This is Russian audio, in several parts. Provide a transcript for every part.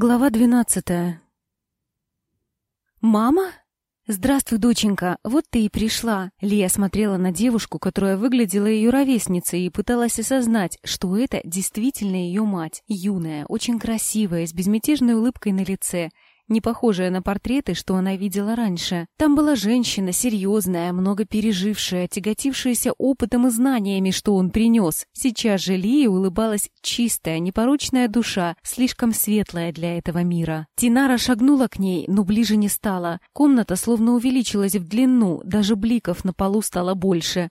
Глава двенадцатая. «Мама? Здравствуй, доченька, вот ты и пришла». Лия смотрела на девушку, которая выглядела ее ровесницей, и пыталась осознать, что это действительно ее мать. Юная, очень красивая, с безмятежной улыбкой на лице – не похожая на портреты, что она видела раньше. Там была женщина, серьезная, много пережившая, тяготившаяся опытом и знаниями, что он принес. Сейчас же Лия улыбалась чистая, непорочная душа, слишком светлая для этого мира. Тинара шагнула к ней, но ближе не стала. Комната словно увеличилась в длину, даже бликов на полу стало больше.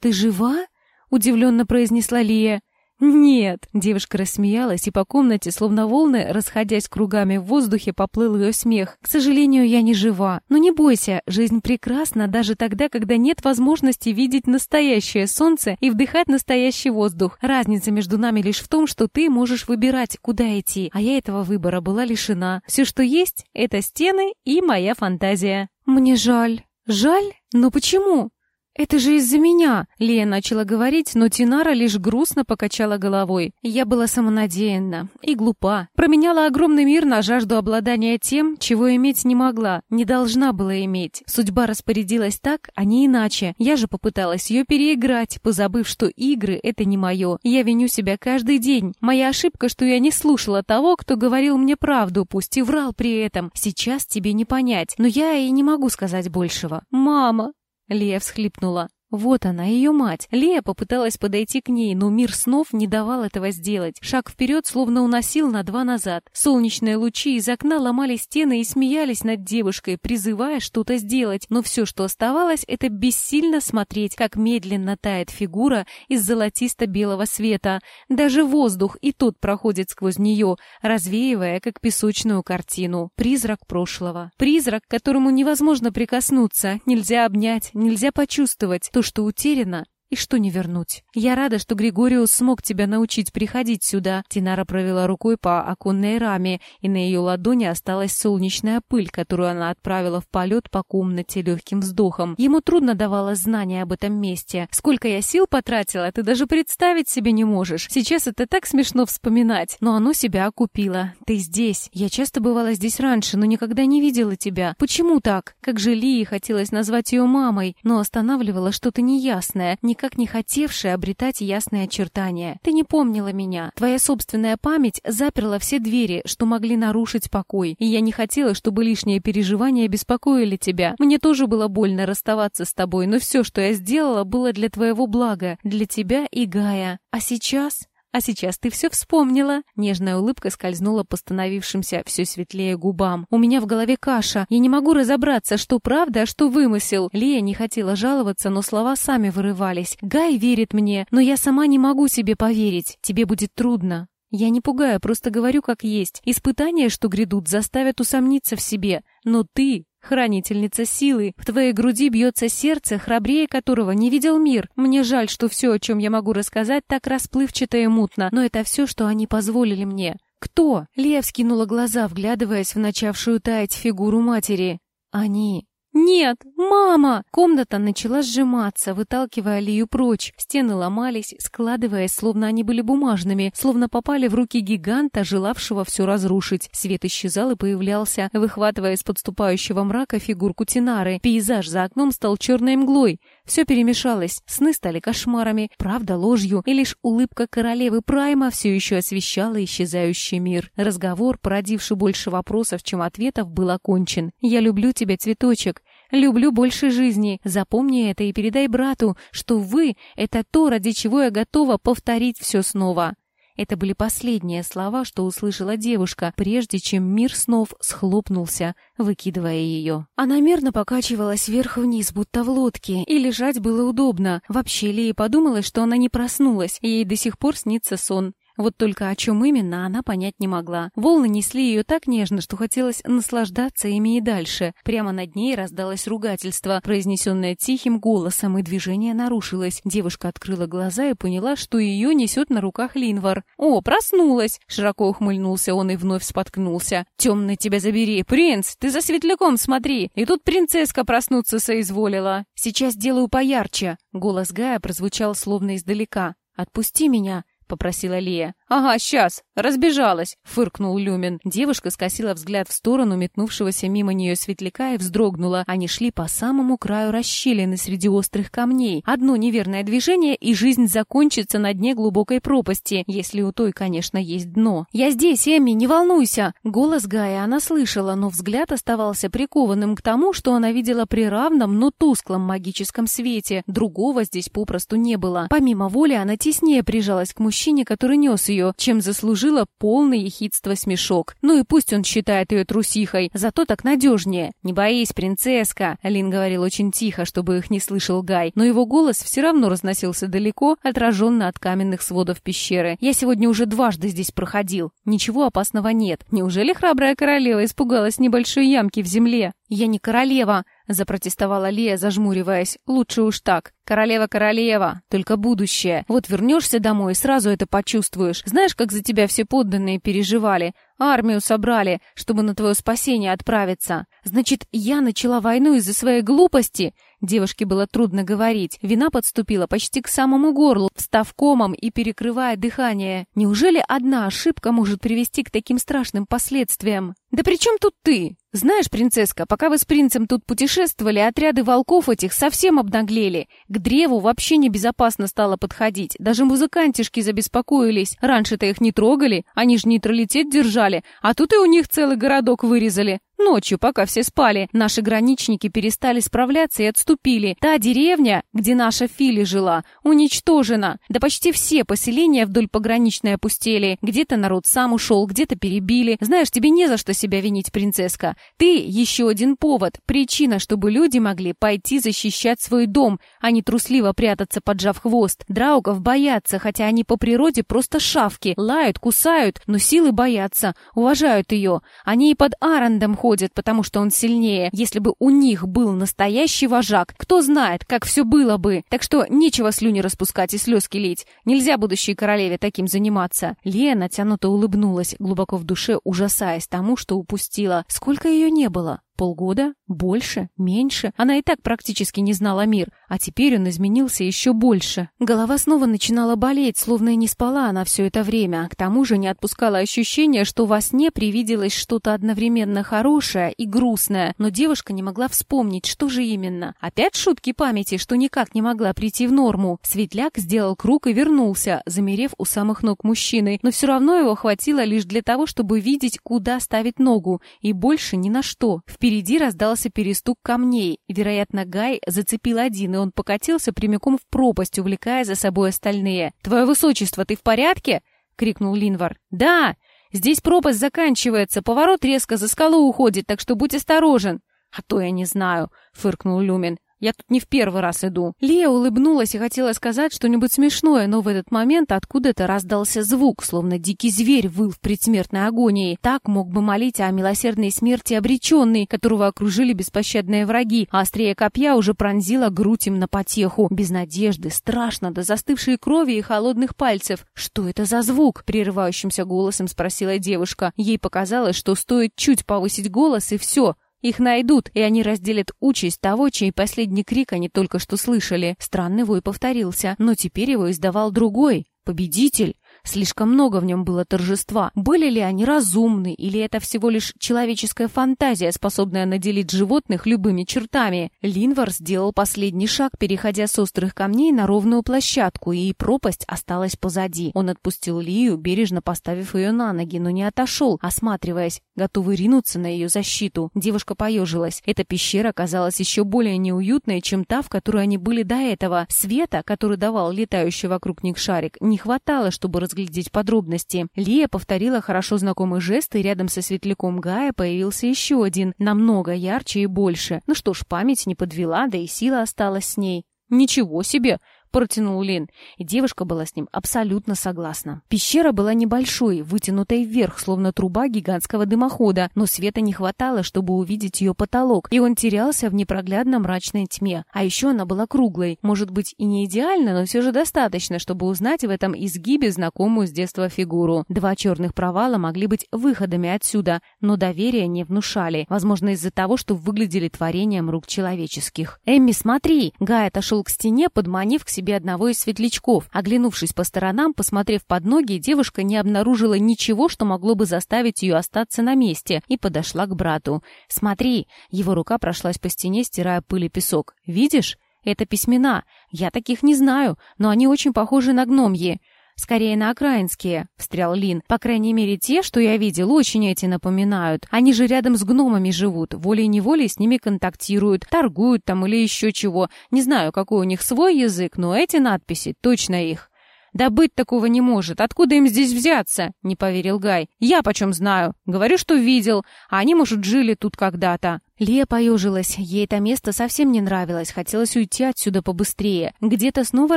«Ты жива?» — удивленно произнесла Лия. «Нет!» — девушка рассмеялась, и по комнате, словно волны, расходясь кругами в воздухе, поплыл ее смех. «К сожалению, я не жива. Но не бойся, жизнь прекрасна даже тогда, когда нет возможности видеть настоящее солнце и вдыхать настоящий воздух. Разница между нами лишь в том, что ты можешь выбирать, куда идти, а я этого выбора была лишена. Все, что есть, — это стены и моя фантазия». «Мне жаль». «Жаль? Но почему?» «Это же из-за меня!» — Лия начала говорить, но Тинара лишь грустно покачала головой. Я была самонадеянна и глупа. Променяла огромный мир на жажду обладания тем, чего иметь не могла, не должна была иметь. Судьба распорядилась так, а не иначе. Я же попыталась ее переиграть, позабыв, что игры — это не мое. Я виню себя каждый день. Моя ошибка, что я не слушала того, кто говорил мне правду, пусть и врал при этом. Сейчас тебе не понять, но я и не могу сказать большего. «Мама!» Лия всхлипнула. Вот она, ее мать. Лея попыталась подойти к ней, но мир снов не давал этого сделать. Шаг вперед словно уносил на два назад. Солнечные лучи из окна ломали стены и смеялись над девушкой, призывая что-то сделать. Но все, что оставалось, это бессильно смотреть, как медленно тает фигура из золотисто-белого света. Даже воздух и тот проходит сквозь нее, развеивая, как песочную картину. Призрак прошлого. Призрак, которому невозможно прикоснуться, нельзя обнять, нельзя почувствовать то, что утеряно, и что не вернуть. Я рада, что Григориус смог тебя научить приходить сюда. Тинара провела рукой по оконной раме, и на ее ладони осталась солнечная пыль, которую она отправила в полет по комнате легким вздохом. Ему трудно давалось знание об этом месте. Сколько я сил потратила, ты даже представить себе не можешь. Сейчас это так смешно вспоминать, но оно себя окупило. Ты здесь. Я часто бывала здесь раньше, но никогда не видела тебя. Почему так? Как же Лии хотелось назвать ее мамой, но останавливало что-то неясное, не никак не хотевшая обретать ясные очертания. Ты не помнила меня. Твоя собственная память заперла все двери, что могли нарушить покой. И я не хотела, чтобы лишние переживания беспокоили тебя. Мне тоже было больно расставаться с тобой, но все, что я сделала, было для твоего блага, для тебя и Гая. А сейчас... А сейчас ты все вспомнила. Нежная улыбка скользнула по становившимся все светлее губам. У меня в голове каша. Я не могу разобраться, что правда, а что вымысел. Лия не хотела жаловаться, но слова сами вырывались. Гай верит мне, но я сама не могу себе поверить. Тебе будет трудно. Я не пугаю, просто говорю как есть. Испытания, что грядут, заставят усомниться в себе. Но ты Хранительница силы, в твоей груди бьется сердце, храбрее которого не видел мир. Мне жаль, что все, о чем я могу рассказать, так расплывчато и мутно, но это все, что они позволили мне. Кто? Лев скинула глаза, вглядываясь в начавшую таять фигуру матери. Они. «Нет! Мама!» Комната начала сжиматься, выталкивая Алию прочь. Стены ломались, складываясь, словно они были бумажными, словно попали в руки гиганта, желавшего все разрушить. Свет исчезал и появлялся, выхватывая из подступающего мрака фигурку Тинары. Пейзаж за окном стал черной мглой. Все перемешалось, сны стали кошмарами, правда ложью, и лишь улыбка королевы Прайма все еще освещала исчезающий мир. Разговор, породивший больше вопросов, чем ответов, был окончен. «Я люблю тебя, цветочек. Люблю больше жизни. Запомни это и передай брату, что вы — это то, ради чего я готова повторить все снова». Это были последние слова, что услышала девушка, прежде чем мир снов схлопнулся, выкидывая ее. Она мерно покачивалась вверх-вниз, будто в лодке, и лежать было удобно. Вообще Лея подумала, что она не проснулась, и ей до сих пор снится сон. Вот только о чем именно она понять не могла. Волны несли ее так нежно, что хотелось наслаждаться ими и дальше. Прямо над ней раздалось ругательство, произнесенное тихим голосом, и движение нарушилось. Девушка открыла глаза и поняла, что ее несет на руках Линвар. «О, проснулась!» — широко ухмыльнулся он и вновь споткнулся. «Темный тебя забери! Принц, ты за светляком смотри! И тут принцесска проснуться соизволила! Сейчас сделаю поярче!» Голос Гая прозвучал словно издалека. «Отпусти меня!» — попросила Лия. «Ага, сейчас. Разбежалась», — фыркнул Люмин. Девушка скосила взгляд в сторону метнувшегося мимо нее светляка и вздрогнула. Они шли по самому краю расщелины среди острых камней. Одно неверное движение, и жизнь закончится на дне глубокой пропасти, если у той, конечно, есть дно. «Я здесь, Эмми, не волнуйся!» Голос Гая она слышала, но взгляд оставался прикованным к тому, что она видела при равном, но тусклом магическом свете. Другого здесь попросту не было. Помимо воли, она теснее прижалась к мужчине, который нес ее, чем заслужила полный ехидство смешок. Ну и пусть он считает ее трусихой, зато так надежнее. «Не боись, принцесска!» Лин говорил очень тихо, чтобы их не слышал Гай, но его голос все равно разносился далеко, отраженно от каменных сводов пещеры. «Я сегодня уже дважды здесь проходил. Ничего опасного нет. Неужели храбрая королева испугалась небольшой ямки в земле?» «Я не королева!» — запротестовала Лия, зажмуриваясь. «Лучше уж так. Королева-королева, только будущее. Вот вернешься домой и сразу это почувствуешь. Знаешь, как за тебя все подданные переживали? Армию собрали, чтобы на твое спасение отправиться. Значит, я начала войну из-за своей глупости?» Девушке было трудно говорить. Вина подступила почти к самому горлу, встав комом и перекрывая дыхание. Неужели одна ошибка может привести к таким страшным последствиям? «Да при чем тут ты?» «Знаешь, принцесска, пока вы с принцем тут путешествовали, отряды волков этих совсем обнаглели. К древу вообще небезопасно стало подходить. Даже музыкантишки забеспокоились. Раньше-то их не трогали, они же нейтралитет держали, а тут и у них целый городок вырезали. Ночью, пока все спали, наши граничники перестали справляться и отступили. Та деревня, где наша Фили жила, уничтожена. Да почти все поселения вдоль пограничной опустели. Где-то народ сам ушел, где-то перебили. Знаешь, тебе не за что себя винить, принцесска. Ты еще один повод, причина, чтобы люди могли пойти защищать свой дом, а не трусливо прятаться, поджав хвост. Драугов боятся, хотя они по природе просто шавки. Лают, кусают, но силы боятся, уважают ее. Они и под Арандом ходят уходят, потому что он сильнее. Если бы у них был настоящий вожак, кто знает, как все было бы. Так что нечего слюни распускать и слезки лить. Нельзя будущей королеве таким заниматься. Лия натянуто улыбнулась, глубоко в душе ужасаясь тому, что упустила. Сколько ее не было? Полгода? Больше? Меньше? Она и так практически не знала мир, а теперь он изменился еще больше. Голова снова начинала болеть, словно и не спала она все это время. К тому же не отпускала ощущение, что во сне привиделось что-то одновременно хорошее и грустное, но девушка не могла вспомнить, что же именно. Опять шутки памяти, что никак не могла прийти в норму. Светляк сделал круг и вернулся, замерев у самых ног мужчины, но все равно его хватило лишь для того, чтобы видеть, куда ставить ногу, и больше ни на что. Впереди раздался перестук камней. Вероятно, Гай зацепил один, и он покатился прямиком в пропасть, увлекая за собой остальные. «Твое высочество, ты в порядке?» — крикнул Линвар. «Да! Здесь пропасть заканчивается, поворот резко за скалу уходит, так что будь осторожен!» «А то я не знаю», — фыркнул Люмин. Я тут не в первый раз иду». Лия улыбнулась и хотела сказать что-нибудь смешное, но в этот момент откуда-то раздался звук, словно дикий зверь выл в предсмертной агонии. Так мог бы молить о милосердной смерти обреченный, которого окружили беспощадные враги, а острее копья уже пронзила грудь им на потеху. Без надежды, страшно, до застывшей крови и холодных пальцев. «Что это за звук?» — прерывающимся голосом спросила девушка. Ей показалось, что стоит чуть повысить голос, и все — их найдут, и они разделят участь того, чей последний крик они только что слышали. Странный вой повторился, но теперь его издавал другой. Победитель. Слишком много в нем было торжества. Были ли они разумны, или это всего лишь человеческая фантазия, способная наделить животных любыми чертами? Линвар сделал последний шаг, переходя с острых камней на ровную площадку, и пропасть осталась позади. Он отпустил Лию, бережно поставив ее на ноги, но не отошел, осматриваясь, готовый ринуться на ее защиту. Девушка поежилась. Эта пещера казалась еще более неуютной, чем та, в которой они были до этого. Света, который давал летающий вокруг них шарик, не хватало, чтобы разглядеть разглядеть подробности. Лия повторила хорошо знакомый жест, и рядом со светляком Гая появился еще один, намного ярче и больше. Ну что ж, память не подвела, да и сила осталась с ней. «Ничего себе!» Протянул Лин, и девушка была с ним абсолютно согласна. Пещера была небольшой, вытянутой вверх, словно труба гигантского дымохода, но света не хватало, чтобы увидеть ее потолок, и он терялся в непроглядно мрачной тьме. А еще она была круглой, может быть и не идеально, но все же достаточно, чтобы узнать в этом изгибе знакомую с детства фигуру. Два черных провала могли быть выходами отсюда, но доверия не внушали, возможно из-за того, что выглядели творением рук человеческих. «Эмми, смотри!» Гай отошел к стене, подманив к себе себе одного из светлячков. Оглянувшись по сторонам, посмотрев под ноги, девушка не обнаружила ничего, что могло бы заставить ее остаться на месте, и подошла к брату. «Смотри!» Его рука прошлась по стене, стирая пыль и песок. «Видишь? Это письмена. Я таких не знаю, но они очень похожи на гномьи. «Скорее на окраинские», — встрял Лин. «По крайней мере, те, что я видел, очень эти напоминают. Они же рядом с гномами живут, волей-неволей с ними контактируют, торгуют там или еще чего. Не знаю, какой у них свой язык, но эти надписи точно их». «Да быть такого не может! Откуда им здесь взяться?» — не поверил Гай. «Я почем знаю? Говорю, что видел. А они, может, жили тут когда-то». Лия поежилась. Ей это место совсем не нравилось. Хотелось уйти отсюда побыстрее. Где-то снова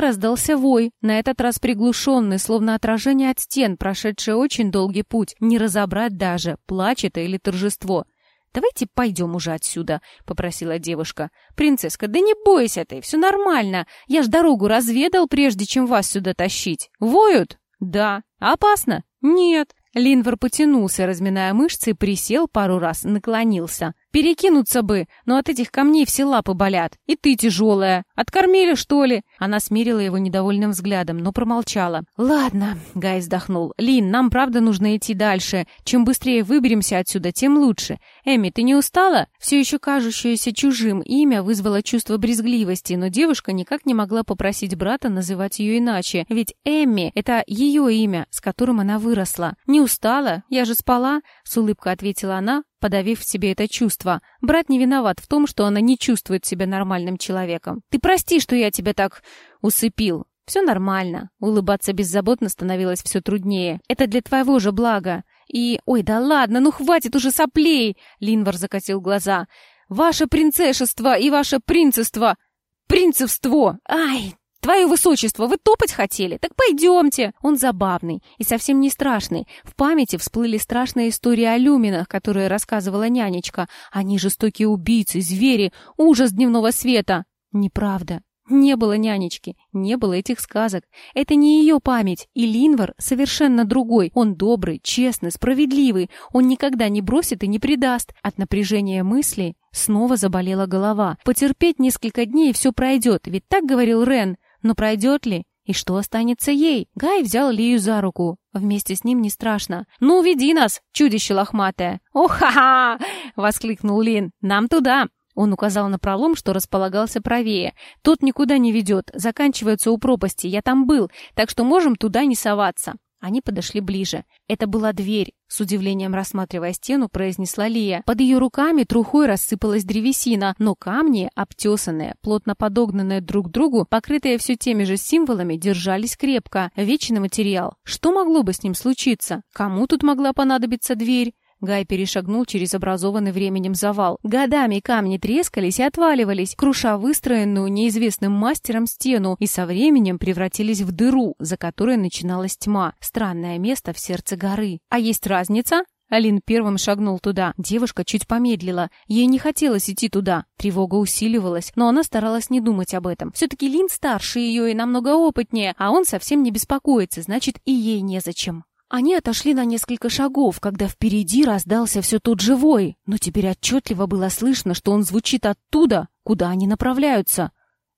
раздался вой. На этот раз приглушенный, словно отражение от стен, прошедший очень долгий путь. Не разобрать даже, плач это или торжество. «Давайте пойдем уже отсюда», — попросила девушка. «Принцесска, да не бойся ты, все нормально. Я ж дорогу разведал, прежде чем вас сюда тащить. Воют?» «Да». «Опасно?» «Нет». Линвар потянулся, разминая мышцы, присел пару раз, наклонился. Перекинуться бы, но от этих камней все лапы болят. И ты тяжелая. Откормили, что ли?» Она смирила его недовольным взглядом, но промолчала. «Ладно», — Гай вздохнул. «Лин, нам правда нужно идти дальше. Чем быстрее выберемся отсюда, тем лучше. Эми, ты не устала?» Все еще кажущееся чужим имя вызвало чувство брезгливости, но девушка никак не могла попросить брата называть ее иначе. Ведь Эмми — это ее имя, с которым она выросла. «Не устала? Я же спала», — с улыбкой ответила она, подавив в себе это чувство. Брат не виноват в том, что она не чувствует себя нормальным человеком. «Ты прости, что я тебя так усыпил. Все нормально». Улыбаться беззаботно становилось все труднее. «Это для твоего же блага. И... Ой, да ладно, ну хватит уже соплей!» Линвар закатил глаза. «Ваше принцешество и ваше принцество!» «Принцевство! Ай, «Твое высочество, вы топать хотели? Так пойдемте!» Он забавный и совсем не страшный. В памяти всплыли страшные истории о люминах, которые рассказывала нянечка. Они жестокие убийцы, звери, ужас дневного света. Неправда. Не было нянечки, не было этих сказок. Это не ее память, и Линвар совершенно другой. Он добрый, честный, справедливый. Он никогда не бросит и не предаст. От напряжения мысли снова заболела голова. Потерпеть несколько дней и все пройдет, ведь так говорил Рен. Но пройдет ли? И что останется ей? Гай взял Лию за руку. Вместе с ним не страшно. «Ну, веди нас, чудище лохматое!» «О-ха-ха!» — воскликнул Лин. «Нам туда!» Он указал на пролом, что располагался правее. «Тот никуда не ведет, заканчивается у пропасти, я там был, так что можем туда не соваться». Они подошли ближе. Это была дверь. С удивлением рассматривая стену, произнесла Лия. Под ее руками трухой рассыпалась древесина, но камни, обтесанные, плотно подогнанные друг к другу, покрытые все теми же символами, держались крепко. Вечный материал. Что могло бы с ним случиться? Кому тут могла понадобиться дверь? Гай перешагнул через образованный временем завал. Годами камни трескались и отваливались, круша выстроенную неизвестным мастером стену, и со временем превратились в дыру, за которой начиналась тьма. Странное место в сердце горы. А есть разница? Алин первым шагнул туда. Девушка чуть помедлила. Ей не хотелось идти туда. Тревога усиливалась, но она старалась не думать об этом. Все-таки Лин старше ее и намного опытнее, а он совсем не беспокоится, значит, и ей незачем. Они отошли на несколько шагов, когда впереди раздался все тот живой, но теперь отчетливо было слышно, что он звучит оттуда, куда они направляются.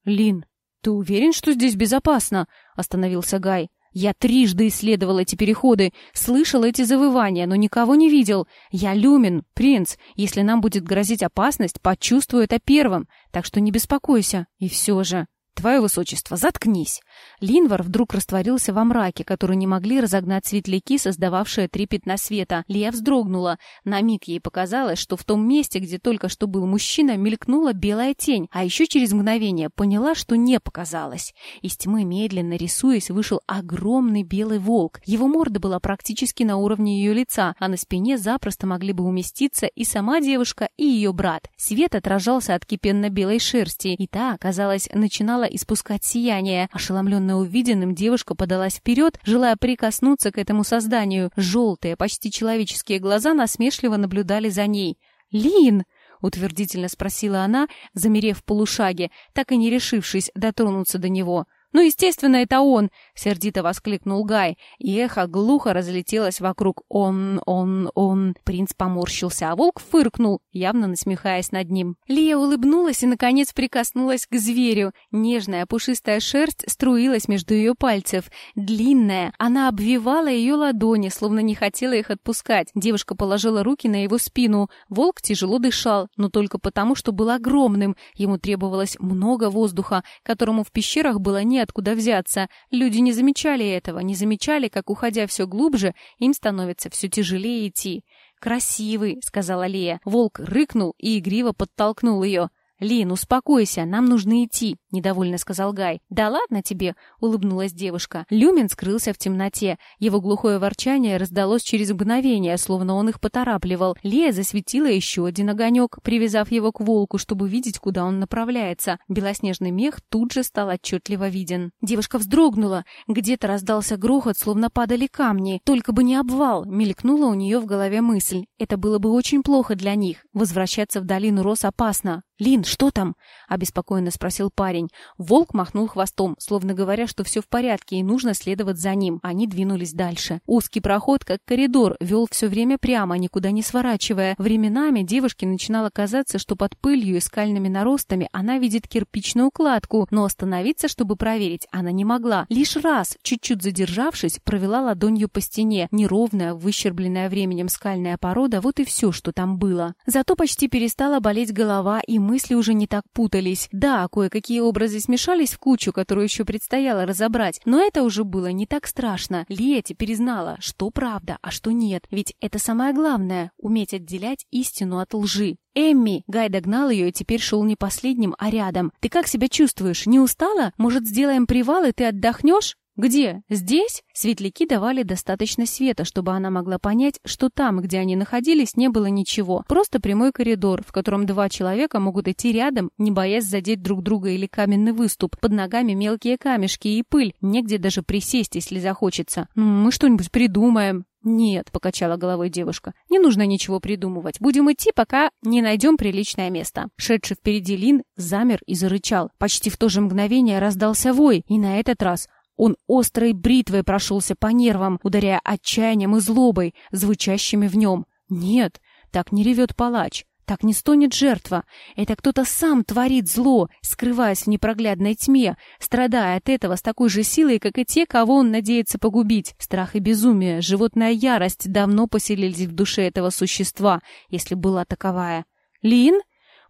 «Лин, ты уверен, что здесь безопасно?» — остановился Гай. «Я трижды исследовал эти переходы, слышал эти завывания, но никого не видел. Я Люмин, принц. Если нам будет грозить опасность, почувствую это первым, так что не беспокойся. И все же...» «Твое высочество, заткнись!» Линвар вдруг растворился во мраке, который не могли разогнать светляки, создававшие три пятна света. Лия вздрогнула. На миг ей показалось, что в том месте, где только что был мужчина, мелькнула белая тень, а еще через мгновение поняла, что не показалось. Из тьмы, медленно рисуясь, вышел огромный белый волк. Его морда была практически на уровне ее лица, а на спине запросто могли бы уместиться и сама девушка, и ее брат. Свет отражался от кипенно-белой шерсти, и та, казалось, начинала испускать сияние. Ошеломленная увиденным, девушка подалась вперед, желая прикоснуться к этому созданию. Желтые, почти человеческие глаза насмешливо наблюдали за ней. «Лин!» — утвердительно спросила она, замерев в полушаге, так и не решившись дотронуться до него. «Ну, естественно, это он!» — сердито воскликнул Гай, и эхо глухо разлетелось вокруг. «Он, он, он...» Принц поморщился, а волк фыркнул, явно насмехаясь над ним. Лия улыбнулась и, наконец, прикоснулась к зверю. Нежная пушистая шерсть струилась между ее пальцев. Длинная, она обвивала ее ладони, словно не хотела их отпускать. Девушка положила руки на его спину. Волк тяжело дышал, но только потому, что был огромным. Ему требовалось много воздуха, которому в пещерах было не неоткуда взяться. Люди не замечали этого, не замечали, как, уходя все глубже, им становится все тяжелее идти. «Красивый», — сказала Лея. Волк рыкнул и игриво подтолкнул ее. «Лин, успокойся, нам нужно идти», — недовольно сказал Гай. «Да ладно тебе», — улыбнулась девушка. Люмин скрылся в темноте. Его глухое ворчание раздалось через мгновение, словно он их поторапливал. Лея засветила еще один огонек, привязав его к волку, чтобы видеть, куда он направляется. Белоснежный мех тут же стал отчетливо виден. Девушка вздрогнула. Где-то раздался грохот, словно падали камни. «Только бы не обвал», — мелькнула у нее в голове мысль. «Это было бы очень плохо для них. Возвращаться в долину Рос опасно. «Лин, что там?» — обеспокоенно спросил парень. Волк махнул хвостом, словно говоря, что все в порядке и нужно следовать за ним. Они двинулись дальше. Узкий проход, как коридор, вел все время прямо, никуда не сворачивая. Временами девушке начинало казаться, что под пылью и скальными наростами она видит кирпичную кладку, но остановиться, чтобы проверить, она не могла. Лишь раз, чуть-чуть задержавшись, провела ладонью по стене. Неровная, выщербленная временем скальная порода, вот и все, что там было. Зато почти перестала болеть голова и мы мысли уже не так путались. Да, кое-какие образы смешались в кучу, которую еще предстояло разобрать, но это уже было не так страшно. Лия теперь знала, что правда, а что нет. Ведь это самое главное — уметь отделять истину от лжи. «Эмми!» Гай догнал ее и теперь шел не последним, а рядом. «Ты как себя чувствуешь? Не устала? Может, сделаем привал, и ты отдохнешь?» «Где? Здесь?» Светляки давали достаточно света, чтобы она могла понять, что там, где они находились, не было ничего. Просто прямой коридор, в котором два человека могут идти рядом, не боясь задеть друг друга или каменный выступ. Под ногами мелкие камешки и пыль. Негде даже присесть, если захочется. «Мы что-нибудь придумаем». «Нет», — покачала головой девушка, — «не нужно ничего придумывать. Будем идти, пока не найдем приличное место». Шедший впереди Лин замер и зарычал. Почти в то же мгновение раздался вой, и на этот раз он острой бритвой прошелся по нервам, ударяя отчаянием и злобой, звучащими в нем. Нет, так не ревет палач, так не стонет жертва. Это кто-то сам творит зло, скрываясь в непроглядной тьме, страдая от этого с такой же силой, как и те, кого он надеется погубить. Страх и безумие, животная ярость давно поселились в душе этого существа, если была таковая. «Лин?»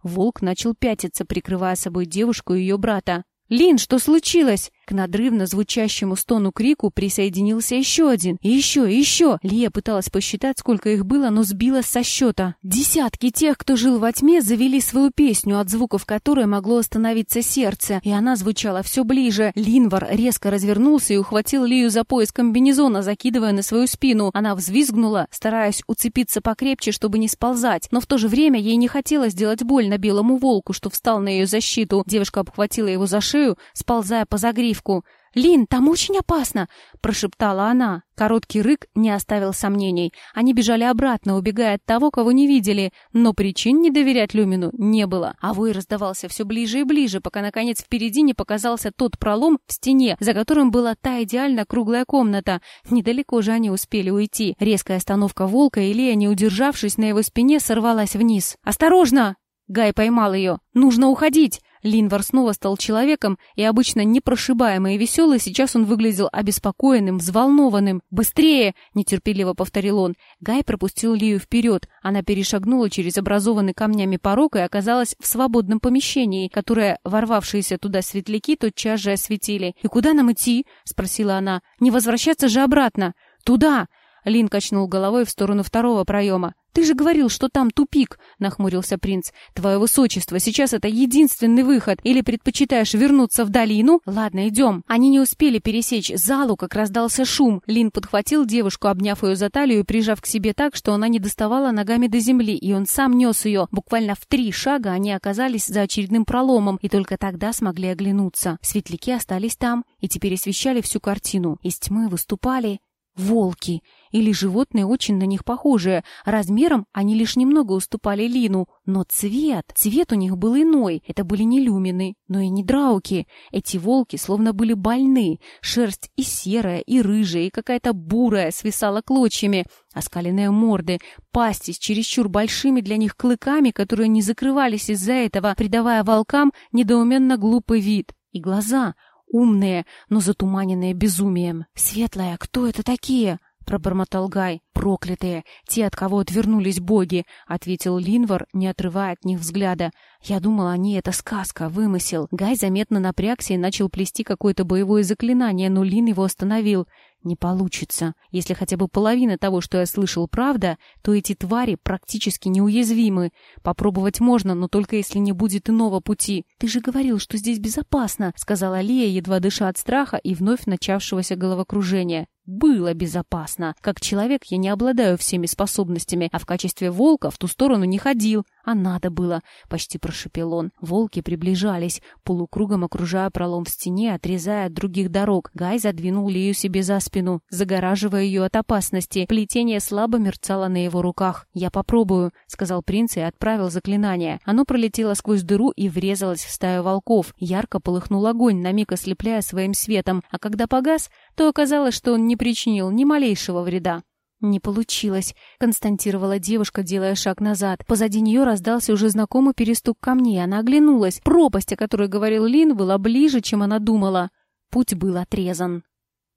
Волк начал пятиться, прикрывая собой девушку и ее брата. «Лин, что случилось?» К надрывно звучащему стону-крику присоединился еще один. И еще, еще. Лия пыталась посчитать, сколько их было, но сбилась со счета. Десятки тех, кто жил во тьме, завели свою песню, от звуков которой могло остановиться сердце. И она звучала все ближе. Линвар резко развернулся и ухватил Лию за пояс комбинезона, закидывая на свою спину. Она взвизгнула, стараясь уцепиться покрепче, чтобы не сползать. Но в то же время ей не хотелось делать больно белому волку, что встал на ее защиту. Девушка обхватила его за шею, сползая по загривку. «Лин, там очень опасно!» — прошептала она. Короткий рык не оставил сомнений. Они бежали обратно, убегая от того, кого не видели, но причин не доверять Люмину не было. А вой раздавался все ближе и ближе, пока, наконец, впереди не показался тот пролом в стене, за которым была та идеально круглая комната. Недалеко же они успели уйти. Резкая остановка волка, и Лея, не удержавшись на его спине, сорвалась вниз. «Осторожно!» Гай поймал ее. «Нужно уходить!» Линвар снова стал человеком, и обычно непрошибаемый и веселый, сейчас он выглядел обеспокоенным, взволнованным. «Быстрее!» — нетерпеливо повторил он. Гай пропустил Лию вперед. Она перешагнула через образованный камнями порог и оказалась в свободном помещении, которое ворвавшиеся туда светляки тотчас же осветили. «И куда нам идти?» — спросила она. «Не возвращаться же обратно!» «Туда!» Лин качнул головой в сторону второго проема. «Ты же говорил, что там тупик!» — нахмурился принц. «Твое высочество, сейчас это единственный выход. Или предпочитаешь вернуться в долину? Ладно, идем». Они не успели пересечь залу, как раздался шум. Лин подхватил девушку, обняв ее за талию и прижав к себе так, что она не доставала ногами до земли, и он сам нес ее. Буквально в три шага они оказались за очередным проломом, и только тогда смогли оглянуться. Светляки остались там и теперь освещали всю картину. Из тьмы выступали Волки. Или животные очень на них похожие. Размером они лишь немного уступали Лину. Но цвет... Цвет у них был иной. Это были не люмины, но и не драуки. Эти волки словно были больны. Шерсть и серая, и рыжая, и какая-то бурая свисала клочьями. Оскаленные морды, пасти с чересчур большими для них клыками, которые не закрывались из-за этого, придавая волкам недоуменно глупый вид. И глаза умные, но затуманенные безумием. «Светлая, кто это такие?» — пробормотал Гай. «Проклятые! Те, от кого отвернулись боги!» — ответил Линвар, не отрывая от них взгляда. «Я думал, они — это сказка, вымысел». Гай заметно напрягся и начал плести какое-то боевое заклинание, но Лин его остановил. «Не получится. Если хотя бы половина того, что я слышал, правда, то эти твари практически неуязвимы. Попробовать можно, но только если не будет иного пути. Ты же говорил, что здесь безопасно», — сказала Лия, едва дыша от страха и вновь начавшегося головокружения. Было безопасно. Как человек я не обладаю всеми способностями, а в качестве волка в ту сторону не ходил. А надо было, почти прошепел он. Волки приближались, полукругом окружая пролом в стене, отрезая от других дорог. Гай задвинул Лию себе за спину, загораживая ее от опасности. Плетение слабо мерцало на его руках. «Я попробую», — сказал принц и отправил заклинание. Оно пролетело сквозь дыру и врезалось в стаю волков. Ярко полыхнул огонь, на миг ослепляя своим светом, а когда погас, то оказалось, что он не причинил ни малейшего вреда. «Не получилось», — константировала девушка, делая шаг назад. Позади нее раздался уже знакомый перестук камней. Она оглянулась. Пропасть, о которой говорил Лин, была ближе, чем она думала. Путь был отрезан.